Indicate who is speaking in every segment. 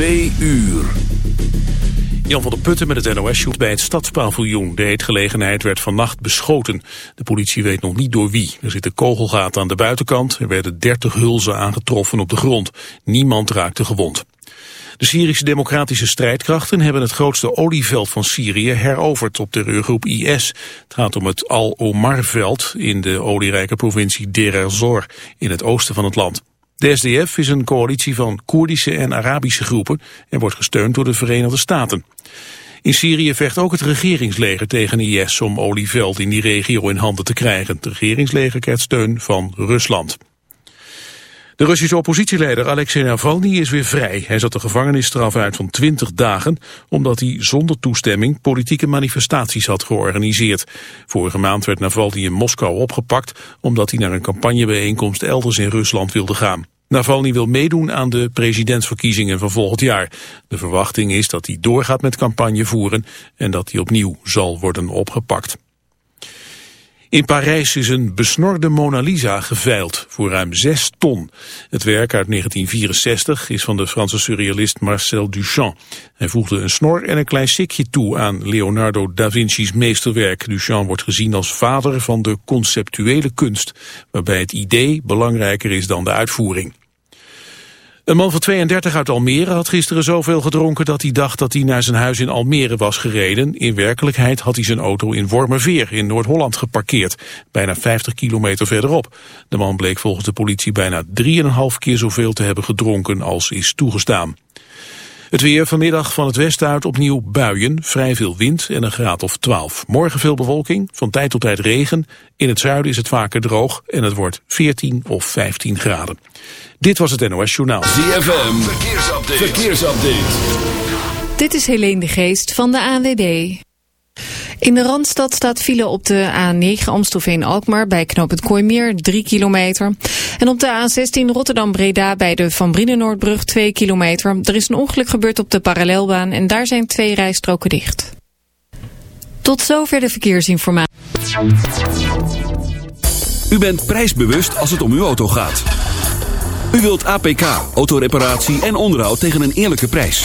Speaker 1: Twee uur. Jan van der Putten met het NOS-shoot bij het stadspaviljoen. De eetgelegenheid werd vannacht beschoten. De politie weet nog niet door wie. Er zitten kogelgaten aan de buitenkant. Er werden 30 hulzen aangetroffen op de grond. Niemand raakte gewond. De Syrische democratische strijdkrachten hebben het grootste olieveld van Syrië heroverd op terreurgroep IS. Het gaat om het Al-Omar-veld in de olierijke provincie Deir ez-Zor in het oosten van het land. De SDF is een coalitie van Koerdische en Arabische groepen en wordt gesteund door de Verenigde Staten. In Syrië vecht ook het regeringsleger tegen IS om olieveld in die regio in handen te krijgen. Het regeringsleger krijgt steun van Rusland. De Russische oppositieleider Alexei Navalny is weer vrij. Hij zat de gevangenisstraf uit van 20 dagen... omdat hij zonder toestemming politieke manifestaties had georganiseerd. Vorige maand werd Navalny in Moskou opgepakt... omdat hij naar een campagnebijeenkomst elders in Rusland wilde gaan. Navalny wil meedoen aan de presidentsverkiezingen van volgend jaar. De verwachting is dat hij doorgaat met campagne voeren... en dat hij opnieuw zal worden opgepakt. In Parijs is een besnorde Mona Lisa geveild voor ruim 6 ton. Het werk uit 1964 is van de Franse surrealist Marcel Duchamp. Hij voegde een snor en een klein sikje toe aan Leonardo da Vinci's meesterwerk. Duchamp wordt gezien als vader van de conceptuele kunst, waarbij het idee belangrijker is dan de uitvoering. Een man van 32 uit Almere had gisteren zoveel gedronken dat hij dacht dat hij naar zijn huis in Almere was gereden. In werkelijkheid had hij zijn auto in Wormerveer in Noord-Holland geparkeerd, bijna 50 kilometer verderop. De man bleek volgens de politie bijna 3,5 keer zoveel te hebben gedronken als is toegestaan. Het weer vanmiddag van het westen uit opnieuw buien, vrij veel wind en een graad of 12. Morgen veel bewolking, van tijd tot tijd regen. In het zuiden is het vaker droog en het wordt 14 of 15 graden. Dit was het NOS Journaal.
Speaker 2: ZFM, verkeersupdate. verkeersupdate.
Speaker 3: Dit is Helene de Geest van de ANWB. In de Randstad staat file op de A9 Amstelveen-Alkmaar bij knooppunt Kooimeer 3 kilometer. En op de A16 Rotterdam-Breda bij de Van Brienenoordbrug 2 kilometer. Er is een ongeluk gebeurd op de parallelbaan en daar zijn twee rijstroken dicht. Tot zover de verkeersinformatie.
Speaker 1: U bent prijsbewust als het om uw auto gaat. U wilt APK, autoreparatie en onderhoud tegen een eerlijke prijs.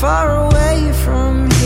Speaker 4: far away from
Speaker 2: here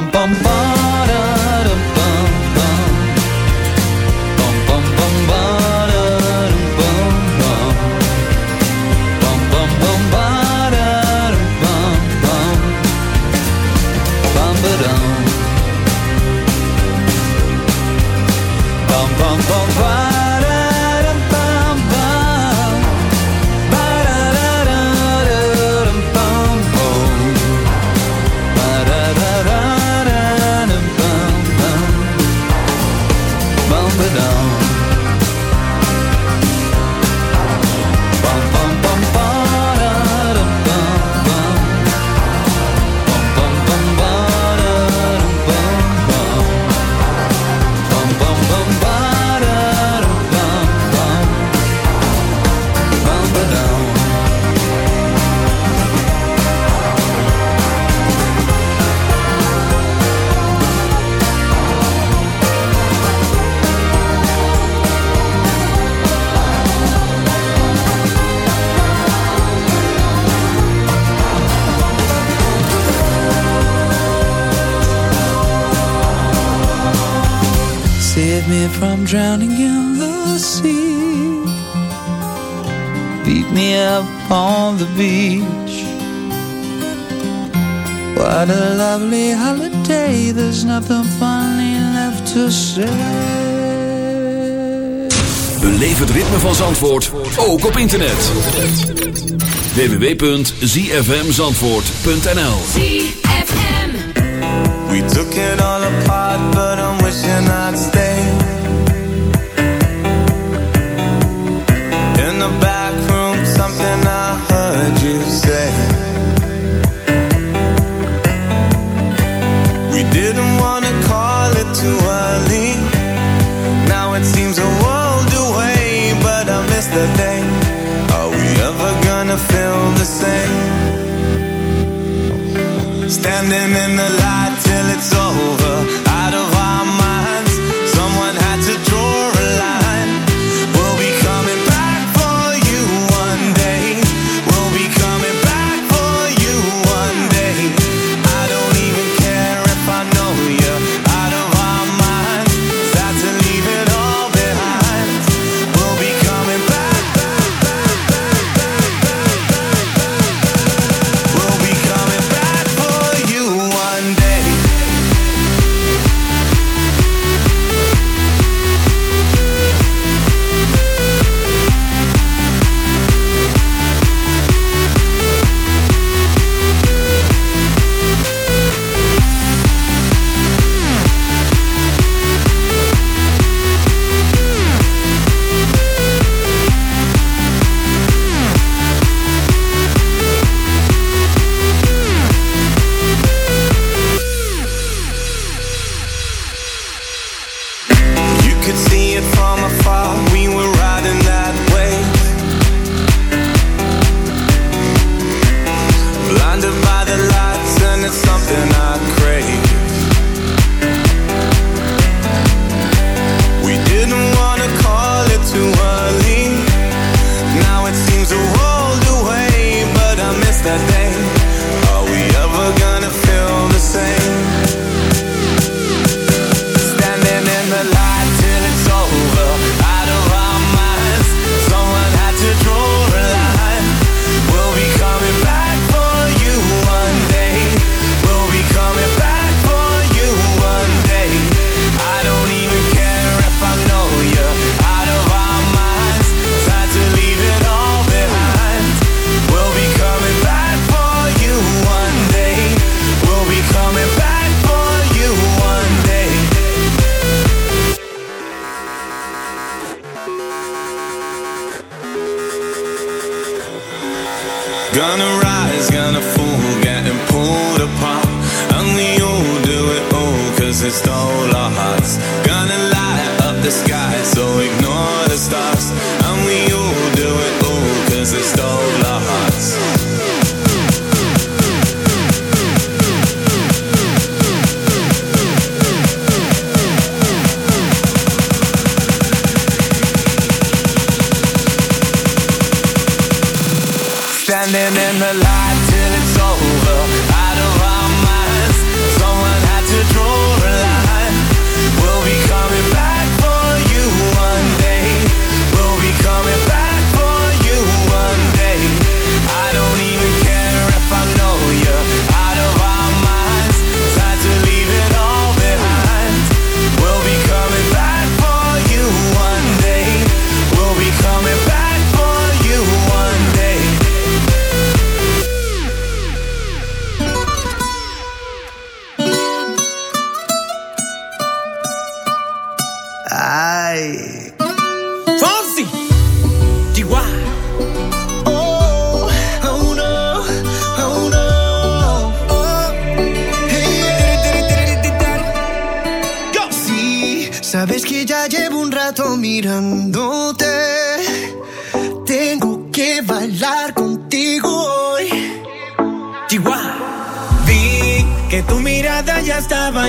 Speaker 2: ook op internet. www.zfmzandvoort.nl
Speaker 5: We took it all apart, but I'm wishing I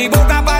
Speaker 6: mi boca para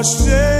Speaker 7: much day.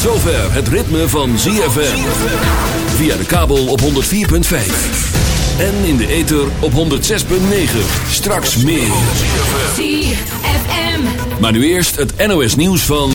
Speaker 2: zover het ritme van ZFM. Via de kabel op 104.5. En in de ether op 106.9. Straks meer.
Speaker 8: ZFM.
Speaker 2: Maar nu eerst het NOS nieuws van...